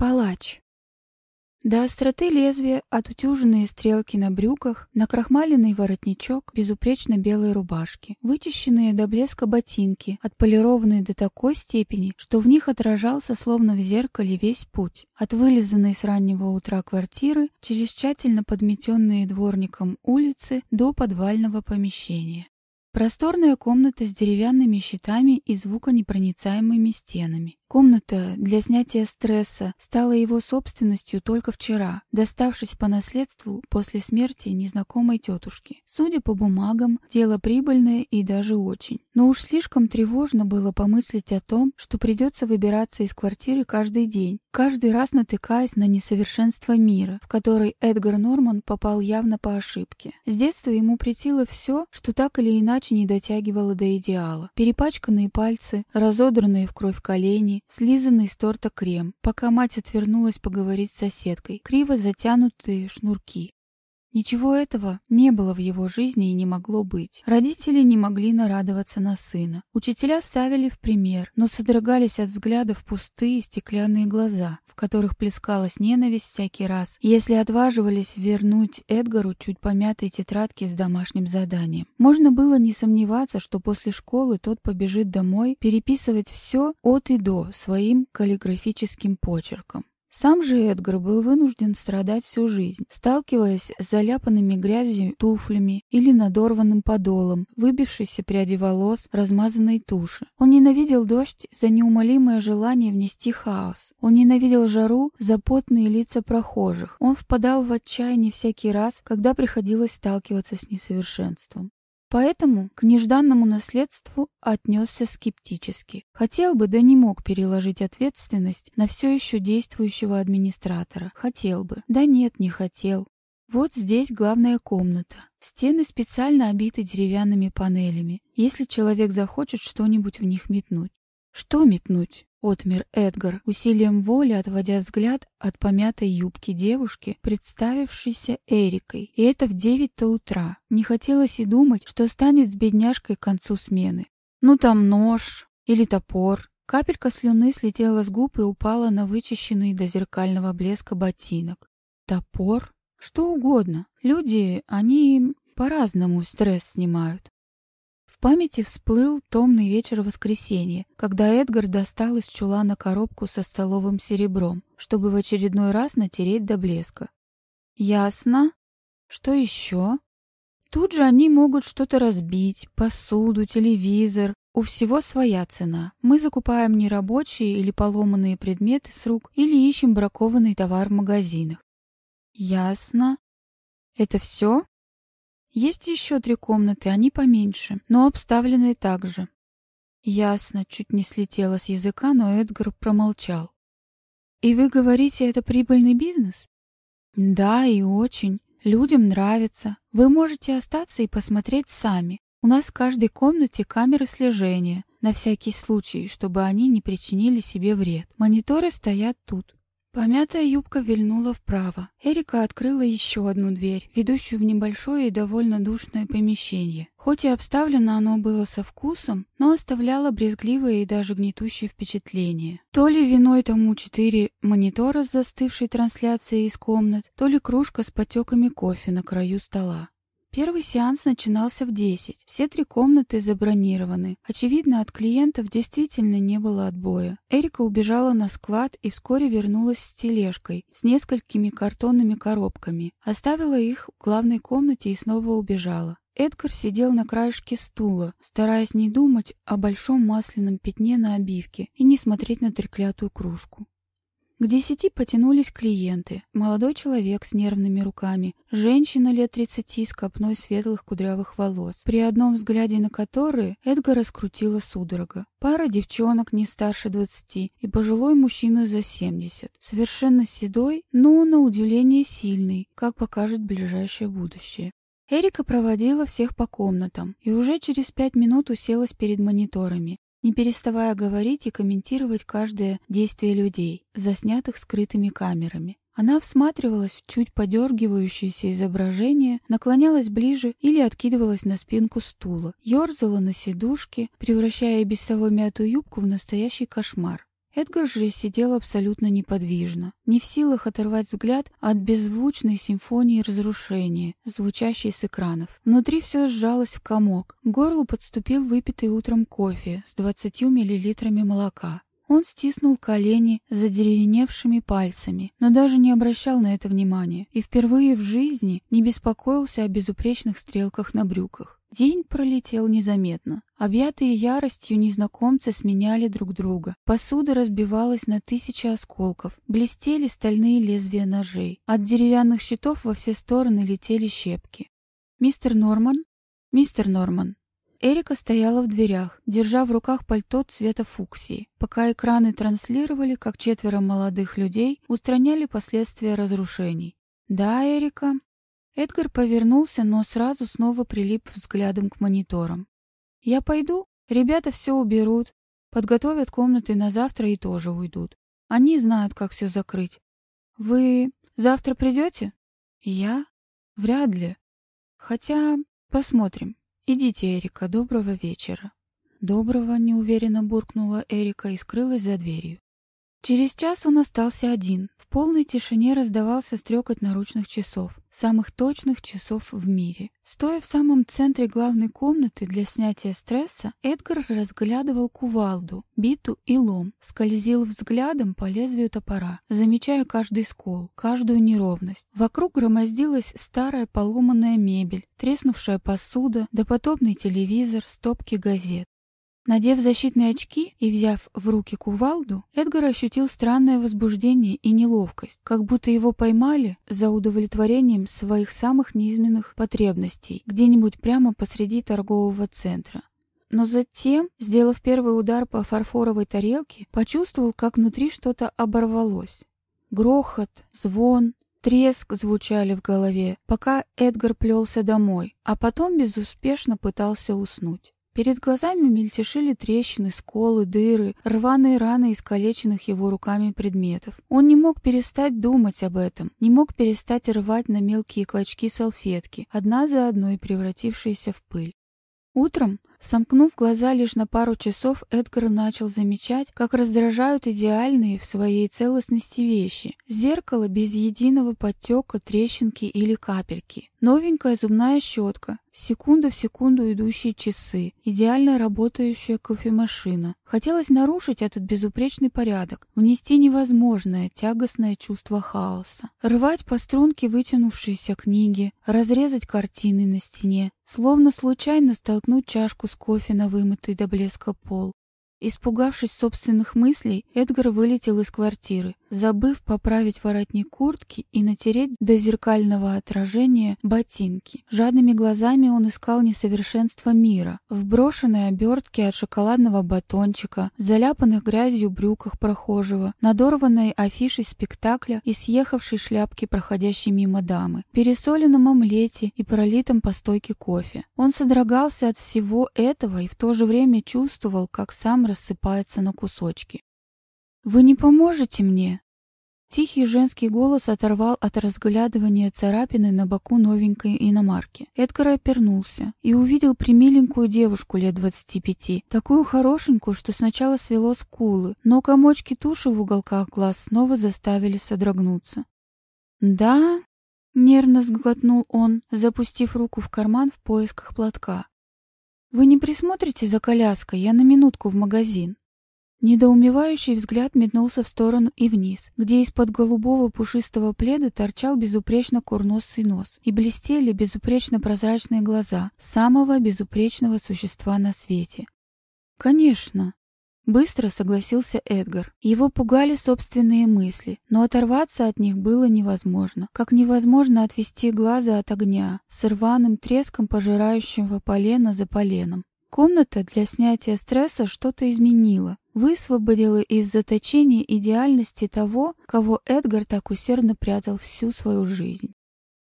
Палач. До остроты лезвия, отутюженные стрелки на брюках, накрахмаленный воротничок безупречно белой рубашки, вычищенные до блеска ботинки, отполированные до такой степени, что в них отражался словно в зеркале весь путь. От вылизанной с раннего утра квартиры через тщательно подметенные дворником улицы до подвального помещения. Просторная комната с деревянными щитами и звуконепроницаемыми стенами. Комната для снятия стресса стала его собственностью только вчера, доставшись по наследству после смерти незнакомой тетушки. Судя по бумагам, дело прибыльное и даже очень. Но уж слишком тревожно было помыслить о том, что придется выбираться из квартиры каждый день, каждый раз натыкаясь на несовершенство мира, в который Эдгар Норман попал явно по ошибке. С детства ему претило все, что так или иначе не дотягивало до идеала. Перепачканные пальцы, разодранные в кровь колени, слизанный с торта крем, пока мать отвернулась поговорить с соседкой, криво затянутые шнурки. Ничего этого не было в его жизни и не могло быть. Родители не могли нарадоваться на сына. Учителя ставили в пример, но содрогались от взглядов пустые стеклянные глаза, в которых плескалась ненависть всякий раз, если отваживались вернуть Эдгару чуть помятые тетрадки с домашним заданием. Можно было не сомневаться, что после школы тот побежит домой переписывать все от и до своим каллиграфическим почерком. Сам же Эдгар был вынужден страдать всю жизнь, сталкиваясь с заляпанными грязью туфлями или надорванным подолом, выбившейся пряди волос, размазанной туши. Он ненавидел дождь за неумолимое желание внести хаос. Он ненавидел жару за потные лица прохожих. Он впадал в отчаяние всякий раз, когда приходилось сталкиваться с несовершенством. Поэтому к нежданному наследству отнесся скептически. Хотел бы, да не мог переложить ответственность на все еще действующего администратора. Хотел бы, да нет, не хотел. Вот здесь главная комната. Стены специально обиты деревянными панелями, если человек захочет что-нибудь в них метнуть. Что метнуть? Отмер Эдгар, усилием воли отводя взгляд от помятой юбки девушки, представившейся Эрикой. И это в девять-то утра. Не хотелось и думать, что станет с бедняжкой к концу смены. Ну там нож или топор. Капелька слюны слетела с губ и упала на вычищенный до зеркального блеска ботинок. Топор? Что угодно. Люди, они по-разному стресс снимают памяти всплыл томный вечер воскресенья, когда Эдгар достал из чулана коробку со столовым серебром, чтобы в очередной раз натереть до блеска. «Ясно. Что еще?» Тут же они могут что-то разбить, посуду, телевизор. У всего своя цена. Мы закупаем нерабочие или поломанные предметы с рук или ищем бракованный товар в магазинах. Ясно. Это все? Есть еще три комнаты, они поменьше, но обставленные так же. Ясно, чуть не слетело с языка, но Эдгар промолчал. И вы говорите, это прибыльный бизнес? Да, и очень. Людям нравится. Вы можете остаться и посмотреть сами. У нас в каждой комнате камеры слежения, на всякий случай, чтобы они не причинили себе вред. Мониторы стоят тут. Помятая юбка вильнула вправо. Эрика открыла еще одну дверь, ведущую в небольшое и довольно душное помещение. Хоть и обставлено оно было со вкусом, но оставляло брезгливое и даже гнетущее впечатление. То ли виной тому четыре монитора с застывшей трансляцией из комнат, то ли кружка с потеками кофе на краю стола. Первый сеанс начинался в 10. Все три комнаты забронированы. Очевидно, от клиентов действительно не было отбоя. Эрика убежала на склад и вскоре вернулась с тележкой, с несколькими картонными коробками. Оставила их в главной комнате и снова убежала. Эдгар сидел на краешке стула, стараясь не думать о большом масляном пятне на обивке и не смотреть на треклятую кружку. К десяти потянулись клиенты. Молодой человек с нервными руками, женщина лет тридцати с копной светлых кудрявых волос, при одном взгляде на которые Эдгар раскрутила судорога. Пара девчонок не старше двадцати и пожилой мужчина за семьдесят, совершенно седой, но, на удивление, сильный, как покажет ближайшее будущее. Эрика проводила всех по комнатам и уже через пять минут уселась перед мониторами не переставая говорить и комментировать каждое действие людей, заснятых скрытыми камерами. Она всматривалась в чуть подергивающееся изображение, наклонялась ближе или откидывалась на спинку стула, ерзала на сидушке, превращая без того мятую юбку в настоящий кошмар. Эдгар же сидел абсолютно неподвижно, не в силах оторвать взгляд от беззвучной симфонии разрушения, звучащей с экранов. Внутри все сжалось в комок. К горлу подступил выпитый утром кофе с 20 миллилитрами молока. Он стиснул колени задеревеневшими пальцами, но даже не обращал на это внимания и впервые в жизни не беспокоился о безупречных стрелках на брюках. День пролетел незаметно. Объятые яростью незнакомцы сменяли друг друга. Посуда разбивалась на тысячи осколков. Блестели стальные лезвия ножей. От деревянных щитов во все стороны летели щепки. «Мистер Норман? Мистер Норман!» Эрика стояла в дверях, держа в руках пальто цвета фуксии, пока экраны транслировали, как четверо молодых людей устраняли последствия разрушений. «Да, Эрика?» Эдгар повернулся, но сразу снова прилип взглядом к мониторам. «Я пойду, ребята все уберут, подготовят комнаты на завтра и тоже уйдут. Они знают, как все закрыть. Вы завтра придете?» «Я? Вряд ли. Хотя посмотрим. Идите, Эрика, доброго вечера». «Доброго», — неуверенно буркнула Эрика и скрылась за дверью. Через час он остался один. В полной тишине раздавался стрекот наручных часов, самых точных часов в мире. Стоя в самом центре главной комнаты для снятия стресса, Эдгар разглядывал кувалду, биту и лом, скользил взглядом по лезвию топора, замечая каждый скол, каждую неровность. Вокруг громоздилась старая поломанная мебель, треснувшая посуда, допотопный телевизор, стопки газет. Надев защитные очки и взяв в руки кувалду, Эдгар ощутил странное возбуждение и неловкость, как будто его поймали за удовлетворением своих самых низменных потребностей где-нибудь прямо посреди торгового центра. Но затем, сделав первый удар по фарфоровой тарелке, почувствовал, как внутри что-то оборвалось. Грохот, звон, треск звучали в голове, пока Эдгар плелся домой, а потом безуспешно пытался уснуть. Перед глазами мельтешили трещины, сколы, дыры, рваные раны искалеченных его руками предметов. Он не мог перестать думать об этом, не мог перестать рвать на мелкие клочки салфетки, одна за одной превратившиеся в пыль. Утром, сомкнув глаза лишь на пару часов, Эдгар начал замечать, как раздражают идеальные в своей целостности вещи. Зеркало без единого подтека, трещинки или капельки. Новенькая зубная щетка, секунда в секунду идущие часы, идеально работающая кофемашина. Хотелось нарушить этот безупречный порядок, внести невозможное, тягостное чувство хаоса. Рвать по струнке вытянувшиеся книги, разрезать картины на стене, словно случайно столкнуть чашку с кофе на вымытый до блеска пол. Испугавшись собственных мыслей, Эдгар вылетел из квартиры, забыв поправить воротник куртки и натереть до зеркального отражения ботинки. Жадными глазами он искал несовершенство мира. В брошенной обертке от шоколадного батончика, заляпанных грязью брюках прохожего, надорванной афишей спектакля и съехавшей шляпки проходящей мимо дамы, пересоленном омлете и пролитом по стойке кофе. Он содрогался от всего этого и в то же время чувствовал, как сам рассыпается на кусочки. «Вы не поможете мне?» Тихий женский голос оторвал от разглядывания царапины на боку новенькой иномарки. Эдгар опернулся и увидел примиленькую девушку лет двадцати пяти, такую хорошенькую, что сначала свело скулы, но комочки туши в уголках глаз снова заставили содрогнуться. «Да?» — нервно сглотнул он, запустив руку в карман в поисках платка. «Вы не присмотрите за коляской? Я на минутку в магазин». Недоумевающий взгляд метнулся в сторону и вниз, где из-под голубого пушистого пледа торчал безупречно курносый нос и блестели безупречно прозрачные глаза самого безупречного существа на свете. «Конечно», — быстро согласился Эдгар. Его пугали собственные мысли, но оторваться от них было невозможно, как невозможно отвести глаза от огня с рваным треском пожирающего полено за поленом. Комната для снятия стресса что-то изменила, высвободила из заточения идеальности того, кого Эдгар так усердно прятал всю свою жизнь.